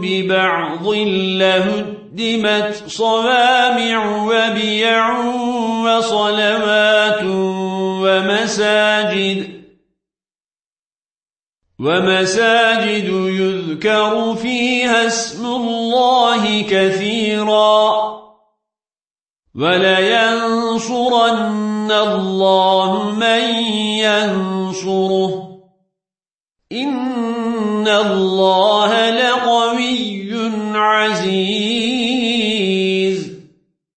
ببعض لهدمت صوامع وبيع وصلوات ومساجد ومساجد يذكر فيها اسم الله كثيرا ولينصرن الله من ينصره إن الله لقوي عزيز